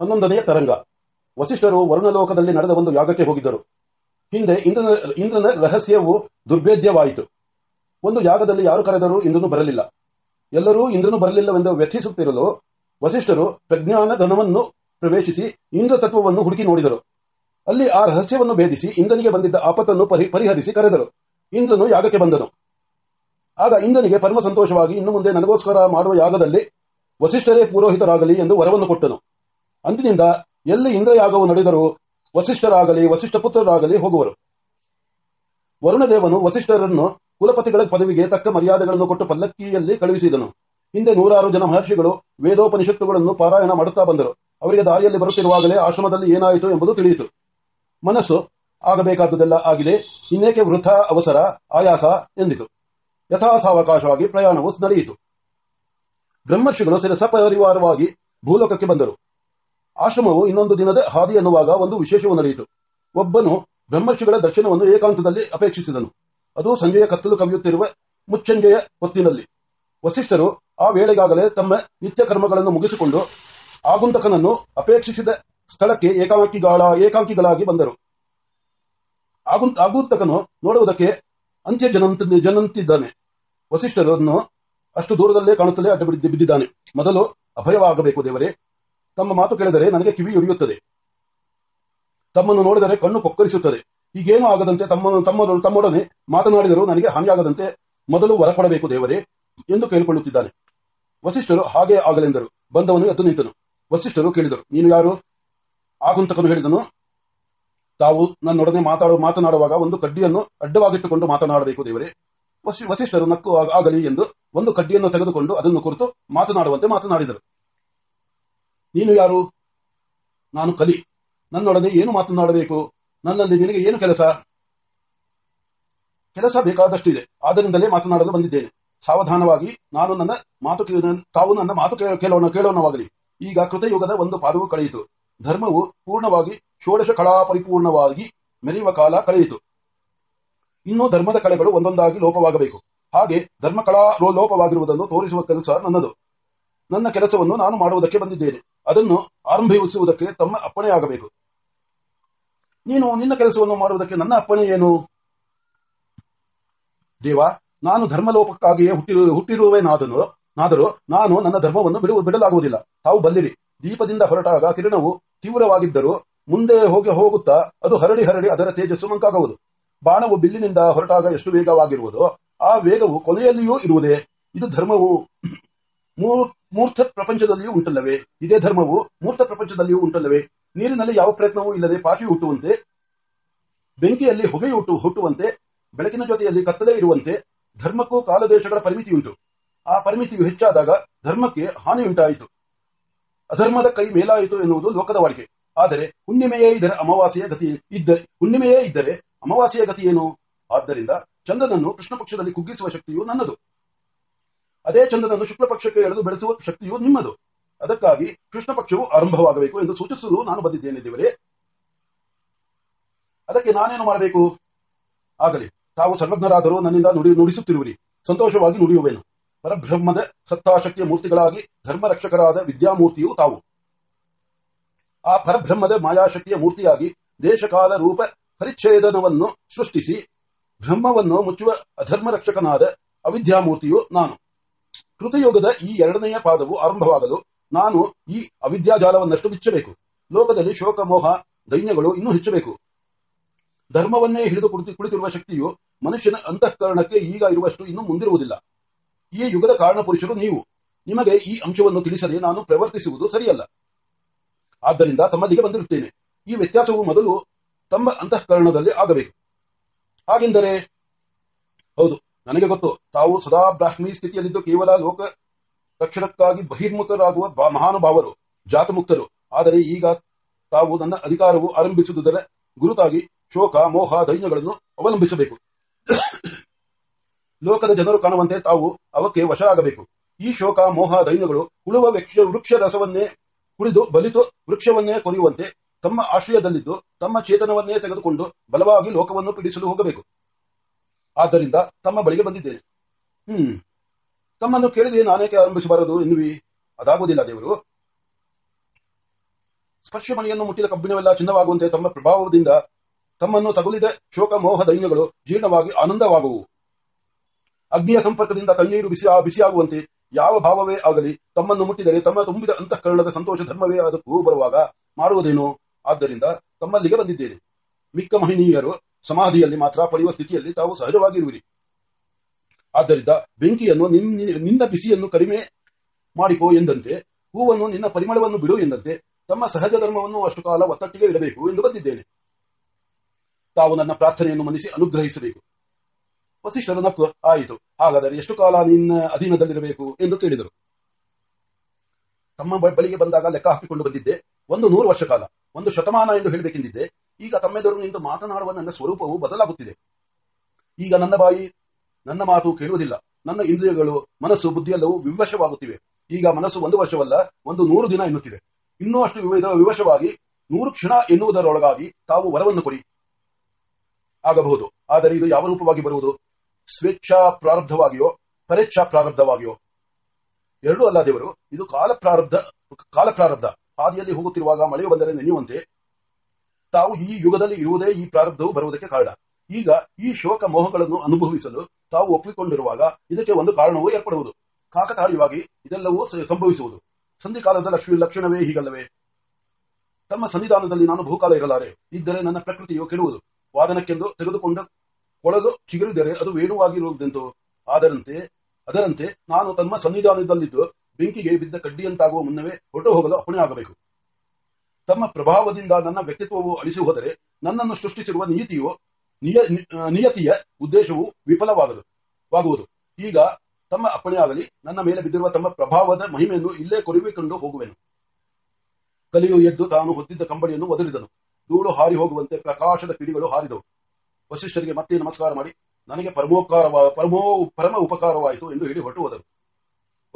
ಹನ್ನೊಂದನೆಯ ತರಂಗ. ವಸಿಷ್ಠರು ವರುಣಲೋಕದಲ್ಲಿ ನಡೆದ ಒಂದು ಯಾಗಕ್ಕೆ ಹೋಗಿದ್ದರು. ಹಿಂದೆ ಇಂದ್ರನ ಇಂದ್ರನ ರಹಸ್ಯವು ದುರ್ಭೇದ್ಯವಾಯಿತು. ಒಂದು ಯಾಗದಲ್ಲಿ ಯಾರು ಕರೆದರೂ ಇಂದ್ರನು ಬರಲಿಲ್ಲ. ಎಲ್ಲರೂ ಇಂದ್ರನು ಬರಲಿಲ್ಲವೆಂದು ವ್ಯಥಿಸುತ್ತಿರಲು ವಸಿಷ್ಠರು ಪ್ರಜ್ಞಾನ ಘನವನ್ನು ಪ್ರವೇಶಿಸಿ ಇಂದ್ರ ತತ್ವವನ್ನು ಹುಡುಕಿ ನೋಡಿದರು. ಅಲ್ಲಿ ಆ ರಹಸ್ಯವನ್ನು ಭೇದಿಸಿ ಇಂದ್ರನಿಗೆ ಬಂದಿದ್ದ ಆಪತ್ತನ್ನು ಪರಿ- ಪರಿಹರಿಸಿ ಕರೆದರು. ಇಂದ್ರನು ಯಾಗಕ್ಕೆ ಬಂದನು. ಆಗ ಇಂದ್ರನಿಗೆ ಪರಮ ಸಂತೋಷವಾಗಿ ಇನ್ನು ಮುಂದೆ ನನಗೋಸ್ಕರ ಮಾಡುವ ಯಾಗದಲ್ಲಿ ವಸಿಷ್ಠರೇ ಪುರೋಹಿತರಾಗಲಿ ಎಂದು ವರವನ್ನು ಕೊಟ್ಟನು. ಅಂದಿನಿಂದ ಎಲ್ಲಿ ಇಂದ್ರಯಾಗವು ನಡೆದರೂ ವಸಿಷ್ಠರಾಗಲಿ ವಸಿಷ್ಠ ಪುತ್ರರಾಗಲಿ ಹೋಗುವರು. ವರುಣದೇವನು ವಸಿಷ್ಠರನ್ನು ಕುಲಪತಿಗಳ ಪದವಿಗೆ ತಕ್ಕ ಮರ್ಯಾದೆಗಳನ್ನು ಕೊಟ್ಟು ಪಲ್ಲಕ್ಕಿಯಲ್ಲಿ ಕಳುಹಿಸಿದನು. ಹಿಂದೆ ನೂರಾರು ಜನ ಮಹರ್ಷಿಗಳು ವೇದೋಪನಿಷತ್ತುಗಳನ್ನು ಪಾರಾಯಣ ಮಾಡುತ್ತಾ ಬಂದರು. ಅವರಿಗೆ ದಾರಿಯಲ್ಲಿ ಬರುತ್ತಿರುವಾಗಲೇ ಆಶ್ರಮದಲ್ಲಿ ಏನಾಯಿತು ಎಂಬುದು ತಿಳಿಯಿತು. ಮನಸ್ಸು ಆಗಬೇಕಾದುದೆಲ್ಲ ಆಗಿದೆ, ಇನ್ನೇಕೆ ವೃಥ, ಅವಸರ, ಆಯಾಸ ಎಂದಿತು. ಯಥಾಸಾವಕಾಶವಾಗಿ ಪ್ರಯಾಣವು ನಡೆಯಿತು. ಬ್ರಹ್ಮರ್ಷಿಗಳು ಸಪರಿವಾರವಾಗಿ ಭೂಲೋಕಕ್ಕೆ ಬಂದರು. ಆಶ್ರಮವು ಇನ್ನೊಂದು ದಿನದ ಹಾದಿ ಎನ್ನುವಾಗ ಒಂದು ವಿಶೇಷವು ನಡೆಯಿತು. ಒಬ್ಬನು ಬ್ರಹ್ಮರ್ಷಿಗಳ ದರ್ಶನವನ್ನು ಏಕಾಂತದಲ್ಲಿ ಅಪೇಕ್ಷಿಸಿದನು. ಅದು ಸಂಜೆಯ ಕತ್ತಲು ಕವಿಯುತ್ತಿರುವ ಮುಚ್ಚಂಜೆಯ ಹೊತ್ತಿನಲ್ಲಿ. ವಸಿಷ್ಠರು ಆ ವೇಳೆಗಾಗಲೇ ತಮ್ಮ ನಿತ್ಯ ಕರ್ಮಗಳನ್ನು ಮುಗಿಸಿಕೊಂಡು ಆಗುಂತಕನನ್ನು ಅಪೇಕ್ಷಿಸಿದ ಸ್ಥಳಕ್ಕೆ ಏಕಾಂಕಿಗಳ ಏಕಾಂಕಿಗಳಾಗಿ ಬಂದರು. ಆಗುಂತ ಆಗುಂತಕನು ನೋಡುವುದಕ್ಕೆ ಅಂತ್ಯ ಜನಂತ, ಜನಂತಿದ್ದಾನೆ. ವಸಿಷ್ಠರನ್ನು ಅಷ್ಟು ದೂರದಲ್ಲೇ ಕಾಣುತ್ತಲೇ ಅಡ್ಡ ಬಿದ್ದಿ- ಬಿದ್ದಿದ್ದಾನೆ. ಮೊದಲು ಅಭಯವಾಗಬೇಕು ದೇವರೇ ತಮ್ಮ ಮಾತು ಕೇಳಿದರೆ ನನಗೆ ಕಿವಿ ಉರಿಯುತ್ತದೆ. ತಮ್ಮನ್ನು ನೋಡಿದರೆ ಕಣ್ಣು ಕೊಕ್ಕರಿಸುತ್ತದೆ. ಈಗೇನು ಆಗದಂತೆ ತಮ್ಮ ತಮ್ಮ ತಮ್ಮೊಡನೆ ಮಾತನಾಡಿದರೂ ನನಗೆ ಹಾನಿಯಾಗದಂತೆ ಮೊದಲು ಹೊರ ಕೊಡಬೇಕು ದೇವರೇ ಎಂದು ಕೇಳಿಕೊಳ್ಳುತ್ತಿದ್ದಾನೆ. ವಸಿಷ್ಠರು ಹಾಗೆ ಆಗಲೆಂದರು. ಬಂದವನು ಎದ್ದು ನಿಂತನು. ವಸಿಷ್ಠರು ಕೇಳಿದರು, ನೀನು ಯಾರು? ಆಗುಂತಕನು ಹೇಳಿದನು, ತಾವು ನನ್ನೊಡನೆ ಮಾತಾಡುವ ಮಾತನಾಡುವಾಗ ಒಂದು ಕಡ್ಡಿಯನ್ನು ಅಡ್ಡವಾಗಿಟ್ಟುಕೊಂಡು ಮಾತನಾಡಬೇಕು ದೇವರೇ. ವಸಿ- ವಸಿಷ್ಠರು ನಕ್ಕು ಆಗಲಿ ಎಂದು ಒಂದು ಕಡ್ಡಿಯನ್ನು ತೆಗೆದುಕೊಂಡು ಅದನ್ನು ಕುರಿತು ಮಾತನಾಡುವಂತೆ ಮಾತನಾಡಿದರು. ನೀನು ಯಾರು? ನಾನು ಕಲಿ. ನನ್ನೊಡನೆ ಏನು ಮಾತನಾಡಬೇಕು ನನ್ನಲ್ಲಿ ನಿನಗೆ ಏನು ಕೆಲಸ? ಕೆಲಸ ಬೇಕಾದಷ್ಟು ಇದೆ ಆದ್ದರಿಂದಲೇ ಮಾತನಾಡಲು ಬಂದಿದ್ದೇನೆ. ಸಾವಧಾನವಾಗಿ ನಾನು ನನ್ನ ಮಾತು ತಾವು ನನ್ನ ಮಾತು ಕೇಳೋಣ, ಕೇಳೋಣವಾಗಲಿ. ಈಗ ಕೃತಯುಗದ ಒಂದು ಪಾದವು ಕಳೆಯಿತು. ಧರ್ಮವು ಪೂರ್ಣವಾಗಿ, ಷೋಡಶ ಕಳಾ ಪರಿಪೂರ್ಣವಾಗಿ ಮೆರೆಯುವ ಕಾಲ ಕಳೆಯಿತು. ಇನ್ನು ಧರ್ಮದ ಕಲೆಗಳು ಒಂದೊಂದಾಗಿ ಲೋಪವಾಗಬೇಕು. ಹಾಗೆ ಧರ್ಮ ಕಲಾ ಲೋಪವಾಗಿರುವುದನ್ನು ತೋರಿಸುವ ಕೆಲಸ ನನ್ನದು. ನನ್ನ ಕೆಲಸವನ್ನು ನಾನು ಮಾಡುವುದಕ್ಕೆ ಬಂದಿದ್ದೇನೆ. ಅದನ್ನು ಆರಂಭಿಸುವುದಕ್ಕೆ ತಮ್ಮ ಅಪ್ಪಣೆಯಾಗಬೇಕು. ನೀನು ನಿನ್ನ ಕೆಲಸವನ್ನು ಮಾಡುವುದಕ್ಕೆ ನನ್ನ ಅಪ್ಪಣೆ ಏನು? ದೇವ, ನಾನು ಧರ್ಮಲೋಪಕ್ಕಾಗಿಯೇ ಹುಟ್ಟಿರು, ಹುಟ್ಟಿರುವೆನಾದನು ಆದರೂ ನಾನು ನನ್ನ ಧರ್ಮವನ್ನು ಬಿಡು, ಬಿಡಲಾಗುವುದಿಲ್ಲ. ತಾವು ಬಲ್ಲಿರಿ. ದೀಪದಿಂದ ಹೊರಟಾಗ ಕಿರಣವು ತೀವ್ರವಾಗಿದ್ದರೂ ಮುಂದೆ ಹೋಗಿ ಹೋಗುತ್ತಾ ಅದು ಹರಡಿ ಹರಡಿ ಅದರ ತೇಜಸ್ಸು ಮಂಕಾಗುವುದು. ಬಾಣವು ಬಿಲ್ಲಿನಿಂದ ಹೊರಟಾಗ ಎಷ್ಟು ವೇಗವಾಗಿರುವುದೋ, ಆ ವೇಗವು ಕೊನೆಯಲ್ಲಿಯೂ ಇರುವುದೇ. ಇದು ಧರ್ಮವು. ಮೂರ್ತ ಪ್ರಪಂಚದಲ್ಲಿಯೂ ಉಂಟಲ್ಲವೇ? ಇದೇ ಧರ್ಮವು ಮೂರ್ತ ಪ್ರಪಂಚದಲ್ಲಿಯೂ ಉಂಟಲ್ಲವೇ? ನೀರಿನಲ್ಲಿ ಯಾವ ಪ್ರಯತ್ನವೂ ಇಲ್ಲದೆ ಪಾಚಿ ಹುಟ್ಟುವಂತೆ, ಬೆಂಕಿಯಲ್ಲಿ ಹೊಗೆ ಹುಟ್ಟು, ಹುಟ್ಟುವಂತೆ, ಬೆಳಕಿನ ಜೊತೆಯಲ್ಲಿ ಕತ್ತಲೆ ಇರುವಂತೆ ಧರ್ಮಕ್ಕೂ ಕಾಲದೇಶಗಳ ಪರಿಮಿತಿಯುಂಟು. ಆ ಪರಿಮಿತಿಯು ಹೆಚ್ಚಾದಾಗ ಧರ್ಮಕ್ಕೆ ಹಾನಿಯುಂಟಾಯಿತು. ಅಧರ್ಮದ ಕೈ ಮೇಲಾಯಿತು ಎನ್ನುವುದು ಲೋಕದ ವಾಡಿಕೆ. ಆದರೆ ಹುಣ್ಣಿಮೆಯೇ ಇದರ ಅಮಾವಾಸ್ಯೆಯ ಗತಿ ಇದ್ದರೆ, ಹುಣ್ಣಿಮೆಯೇ ಇದ್ದರೆ ಅಮಾವಾಸ್ಯೆಯ ಗತಿ ಏನು? ಆದ್ದರಿಂದ ಚಂದ್ರನನ್ನು ಕೃಷ್ಣ ಪಕ್ಷದಲ್ಲಿ ಕುಗ್ಗಿಸುವ ಶಕ್ತಿಯು ನನ್ನದು. ಅದೇ ಚಂದ್ರನನ್ನು ಶುಕ್ಲ ಪಕ್ಷಕ್ಕೆ ಎಳೆದು ಬೆಳೆಸುವ ಶಕ್ತಿಯು ನಿಮ್ಮದು. ಅದಕ್ಕಾಗಿ ಕೃಷ್ಣ ಪಕ್ಷವು ಆರಂಭವಾಗಬೇಕು ಎಂದು ಸೂಚಿಸಲು ನಾನು ಬಂದಿದ್ದೇನೆ ದೇವರೇ. ಅದಕ್ಕೆ ನಾನೇನು ಮಾಡಬೇಕು? ಆಗಲಿ, ತಾವು ಸರ್ವಜ್ಞರಾದರೂ ನನ್ನಿಂದ ನುಡಿ, ನುಡಿಸುತ್ತಿರುವಿರಿ. ಸಂತೋಷವಾಗಿ ನುಡಿಯುವೆನು. ಪರಬ್ರಹ್ಮದ ಸತ್ತಾಶಕ್ತಿಯ ಮೂರ್ತಿಗಳಾಗಿ ಧರ್ಮ ರಕ್ಷಕರಾದ ವಿದ್ಯಾಮೂರ್ತಿಯು ತಾವು. ಆ ಪರಬ್ರಹ್ಮದ ಮಾಯಾಶಕ್ತಿಯ ಮೂರ್ತಿಯಾಗಿ ದೇಶಕಾಲ ರೂಪ ಪರಿಚ್ಛೇದನವನ್ನು ಸೃಷ್ಟಿಸಿ ಬ್ರಹ್ಮವನ್ನು ಮುಚ್ಚುವ ಅಧರ್ಮ ರಕ್ಷಕನಾದ ಅವಿದ್ಯಾಮೂರ್ತಿಯು ನಾನು. ಕೃತಯುಗದ ಈ ಎರಡನೆಯ ಪಾದವು ಆರಂಭವಾಗಲು ನಾನು ಈ ಅವಿದ್ಯಾಜಾಲವನ್ನಷ್ಟು ಬಿಚ್ಚಬೇಕು. ಲೋಕದಲ್ಲಿ ಶೋಕ, ಮೋಹ, ದೈನ್ಯಗಳು ಇನ್ನೂ ಹೆಚ್ಚಬೇಕು. ಧರ್ಮವನ್ನೇ ಹಿಡಿದು ಕುಳಿತು ಕುಳಿತಿರುವ ಶಕ್ತಿಯು ಮನುಷ್ಯನ ಅಂತಃಕರಣಕ್ಕೆ ಈಗ ಇರುವಷ್ಟು ಇನ್ನು ಮುಂದಿರುವುದಿಲ್ಲ. ಈ ಯುಗದ ಕಾರಣ ಪುರುಷರು ನೀವು. ನಿಮಗೆ ಈ ಅಂಶವನ್ನು ತಿಳಿಸದೆ ನಾನು ಪ್ರವರ್ತಿಸುವುದು ಸರಿಯಲ್ಲ. ಆದ್ದರಿಂದ ತಮ್ಮಲ್ಲಿಗೆ ಬಂದಿರುತ್ತೇನೆ. ಈ ವ್ಯತ್ಯಾಸವು ಮೊದಲು ತಮ್ಮ ಅಂತಃಕರಣದಲ್ಲಿ ಆಗಬೇಕು. ಹಾಗೆಂದರೆ, ಹೌದು ನನಗೆ ಗೊತ್ತು, ತಾವು ಸದಾ ಬ್ರಾಹ್ಮಿ ಸ್ಥಿತಿಯಲ್ಲಿದ್ದು ಕೇವಲ ಲೋಕ ರಕ್ಷಣಕ್ಕಾಗಿ ಬಹಿರ್ಮುಖರಾಗುವ ಮಹಾನುಭಾವರು, ಜಾತಮುಕ್ತರು. ಆದರೆ ಈಗ ತಾವು ನನ್ನ ಅಧಿಕಾರವು ಆರಂಭಿಸುವುದರ ಗುರುತಾಗಿ ಶೋಕ, ಮೋಹ, ದೈನ್ಯಗಳನ್ನು ಅವಲಂಬಿಸಬೇಕು. ಲೋಕದ ಜನರು ಕಾಣುವಂತೆ ತಾವು ಅವಕ್ಕೆ ವಶರಾಗಬೇಕು. ಈ ಶೋಕ, ಮೋಹ, ದೈನ್ಯಗಳು ಉಳುವ ವೃಕ್ಷ ರಸವನ್ನೇ ಕುಡಿದು ಬಲಿತು ವೃಕ್ಷವನ್ನೇ ಕೊರೆಯುವಂತೆ ತಮ್ಮ ಆಶ್ರಯದಲ್ಲಿದ್ದು ತಮ್ಮ ಚೇತನವನ್ನೇ ತೆಗೆದುಕೊಂಡು ಬಲವಾಗಿ ಲೋಕವನ್ನು ಪೀಡಿಸಲು ಹೋಗಬೇಕು. ಆದ್ದರಿಂದ ತಮ್ಮ ಬಳಿಗೆ ಬಂದಿದ್ದೇನೆ. ಹ್ಮ್. ತಮ್ಮನ್ನು ಕೇಳಿದೆ ನಾನೇಕೆ ಆರಂಭಿಸಬಾರದು ಎನ್ನುವಿ. ಅದಾಗುವುದಿಲ್ಲ ದೇವರು. ಸ್ಪರ್ಶಮಣಿಯನ್ನು ಮುಟ್ಟಿದ ಕಬ್ಬಿಣವೆಲ್ಲ ಚಿನ್ನವಾಗುವಂತೆ ತಮ್ಮ ಪ್ರಭಾವದಿಂದ ತಮ್ಮನ್ನು ತಗುಲಿದ ಶೋಕ, ಮೋಹ, ದೈನ್ಯಗಳು ಜೀರ್ಣವಾಗಿ ಆನಂದವಾಗುವು. ಅಗ್ನಿಯ ಸಂಪರ್ಕದಿಂದ ತಣ್ಣೀರು ಬಿಸಿ ಬಿಸಿಯಾಗುವಂತೆ ಯಾವ ಭಾವವೇ ಆಗಲಿ ತಮ್ಮನ್ನು ಮುಟ್ಟಿದರೆ ತಮ್ಮ ತುಂಬಿದ ಅಂತಃಕರಣದ ಸಂತೋಷ, ಧರ್ಮವೇ ಅದಕ್ಕೂ ಬರುವಾಗ ಮಾಡುವುದೇನು ಆದ್ದರಿಂದ ತಮ್ಮಲ್ಲಿಗೆ ಬಂದಿದ್ದೇನೆ. ಮಿಕ್ಕ ಮಹಿನೀಯರು ಸಮಾಧಿಯಲ್ಲಿ ಮಾತ್ರ ಪಡೆಯುವ ಸ್ಥಿತಿಯಲ್ಲಿ ತಾವು ಸಹಜವಾಗಿರುವಿರಿ. ಆದ್ದರಿಂದ ಬೆಂಕಿಯನ್ನು ನಿನ್- ನಿನ್ನ ಬಿಸಿಯನ್ನು ಕಡಿಮೆ ಮಾಡಿಕೋ ಎಂದಂತೆ, ಹೂವನ್ನು ನಿನ್ನ ಪರಿಮಳವನ್ನು ಬಿಡು ಎಂದಂತೆ, ತಮ್ಮ ಸಹಜ ಧರ್ಮವನ್ನು ಅಷ್ಟು ಕಾಲ ಒತ್ತಟ್ಟಿಗೆ ಇಡಬೇಕು ಎಂದು ಬಂದಿದ್ದೇನೆ. ತಾವು ನನ್ನ ಪ್ರಾರ್ಥನೆಯನ್ನು ಮನಿಸಿ ಅನುಗ್ರಹಿಸಬೇಕು. ವಸಿಷ್ಠರ ನಕ್ಕು ಆಯಿತು. ಹಾಗಾದರೆ ಎಷ್ಟು ಕಾಲ ನಿನ್ನ ಅಧೀನದಲ್ಲಿರಬೇಕು ಎಂದು ಕೇಳಿದರು. ತಮ್ಮ ಬಳಿಗೆ ಬಂದಾಗ ಲೆಕ್ಕ ಹಾಕಿಕೊಂಡು ಬಂದಿದ್ದೆ. ಒಂದು ನೂರು ವರ್ಷ ಕಾಲ. ಒಂದು ಶತಮಾನ ಎಂದು ಹೇಳಬೇಕೆಂದಿದ್ದೆ. ಈಗ ತಮ್ಮೆದುರು ನಿಂತು ಮಾತನಾಡುವ ನನ್ನ ಸ್ವರೂಪವು ಬದಲಾಗುತ್ತಿದೆ. ಈಗ ನನ್ನ ಬಾಯಿ ನನ್ನ ಮಾತು ಕೇಳುವುದಿಲ್ಲ. ನನ್ನ ಇಂದ್ರಿಯಗಳು, ಮನಸ್ಸು ಬುದ್ಧಿಯೆಲ್ಲವೂ ವಿವಶವಾಗುತ್ತಿವೆ. ಈಗ ಮನಸ್ಸು ಒಂದು ವರ್ಷವಲ್ಲ, ಒಂದು ನೂರು ದಿನ ಎನ್ನುತ್ತಿದೆ. ಇನ್ನೂ ಅಷ್ಟು ವಿವಶವಾಗಿ ನೂರು ಕ್ಷಣ ಎನ್ನುವುದರೊಳಗಾಗಿ ತಾವು ವರವನ್ನು ಕೊಡಿ. ಆಗಬಹುದು. ಆದರೆ ಇದು ಯಾವ ರೂಪವಾಗಿ ಬರುವುದು? ಸ್ವೇಚ್ಛಾ ಪ್ರಾರಬ್ಧವಾಗಿಯೋ, ಪರೇಚ್ಛಾ ಪ್ರಾರಬ್ಧವಾಗಿಯೋ? ಎರಡೂ ಅಲ್ಲ ದೇವರು, ಇದು ಕಾಲ ಪ್ರಾರಬ್ಧ ಕಾಲ ಪ್ರಾರಬ್ಧ. ಹಾದಿಯಲ್ಲಿ ಹೋಗುತ್ತಿರುವಾಗ ಮಳೆಯು ಬಂದರೆ ನೆನೆಯುವಂತೆ ತಾವು ಈ ಯುಗದಲ್ಲಿ ಇರುವುದೇ ಈ ಪ್ರಾರಬ್ಧವು ಬರುವುದಕ್ಕೆ ಕಾರಣ. ಈಗ ಈ ಶೋಕ ಮೋಹಗಳನ್ನು ಅನುಭವಿಸಲು ತಾವು ಒಪ್ಪಿಕೊಂಡಿರುವಾಗ ಇದಕ್ಕೆ ಒಂದು ಕಾರಣವೂ ಏರ್ಪಡುವುದು. ಕಾಕತಾಳೀಯವಾಗಿ ಇದೆಲ್ಲವೂ ಸಂಭವಿಸುವುದು. ಸಂಧಿಕಾಲದ ಲಕ್ಷ್ಮಿ ಲಕ್ಷಣವೇ ಹೀಗಲ್ಲವೇ? ತಮ್ಮ ಸನ್ನಿಧಾನದಲ್ಲಿ ನಾನು ಭೂಕಾಲ ಇರಲಾರೆ. ಇದ್ದರೆ ನನ್ನ ಪ್ರಕೃತಿಯು ಕೆಡುವುದು. ವಾದನಕ್ಕೆಂದು ತೆಗೆದುಕೊಂಡು ಕೊಳಲು ಚಿಗುರಿದರೆ ಅದು ವೇಣುವಾಗಿರುವುದೆಂತು? ಆದರಂತೆ, ಅದರಂತೆ ನಾನು ತಮ್ಮ ಸನ್ನಿಧಾನದಲ್ಲಿದ್ದು ಬೆಂಕಿಗೆ ಬಿದ್ದ ಕಡ್ಡಿಯಂತಾಗುವ ಮುನ್ನವೇ ಹೊರಟು ಹೋಗಲು ಅಪ್ಪಣೆ ಆಗಬೇಕು ತಮ್ಮ ಪ್ರಭಾವದಿಂದ ನನ್ನ ವ್ಯಕ್ತಿತ್ವವು ಅಳಿಸಿ ಹೋದರೆ ನನ್ನನ್ನು ಸೃಷ್ಟಿಸಿರುವ ನೀತಿಯು ನಿಯ- ನಿ- ಆ, ನಿಯತಿಯ ಉದ್ದೇಶವು ವಿಫಲವಾಗದು ವಾಗುವುದು. ಈಗ ತಮ್ಮ ಅಪ್ಪಣೆಯಾಗಲಿ ನನ್ನ ಮೇಲೆ ಬಿದ್ದಿರುವ ತಮ್ಮ ಪ್ರಭಾವದ ಮಹಿಮೆಯನ್ನು ಇಲ್ಲೇ ಕೊರಿವಿಕೊಂಡು ಹೋಗುವೆನು. ಕಲಿಯು ಎದ್ದು ತಾನು ಹೊತ್ತಿದ್ದ ಕಂಬಳಿಯನ್ನು ಒದರಿದನು. ಧೂಳು ಹಾರಿ ಹೋಗುವಂತೆ ಪ್ರಕಾಶದ ಕಿಡಿಗಳು ಹಾರಿದವು. ವಸಿಷ್ಠರಿಗೆ ಮತ್ತೆ ನಮಸ್ಕಾರ ಮಾಡಿ ನನಗೆ ಪರಮೋಕಾರ ಪರಮೋ ಪರಮ ಉಪಕಾರವಾಯಿತು ಎಂದು ಹೇಳಿ ಹೊರಟು ಹೋದರು.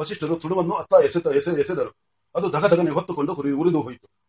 ವಸಿಷ್ಠರು ತುಡುವನ್ನು ಅತ್ತ ಎಸೆದರು. ಅದು ಧಗಧಗನೆ ಹೊತ್ತುಕೊಂಡು ಉರಿದು ಹೋಯಿತು.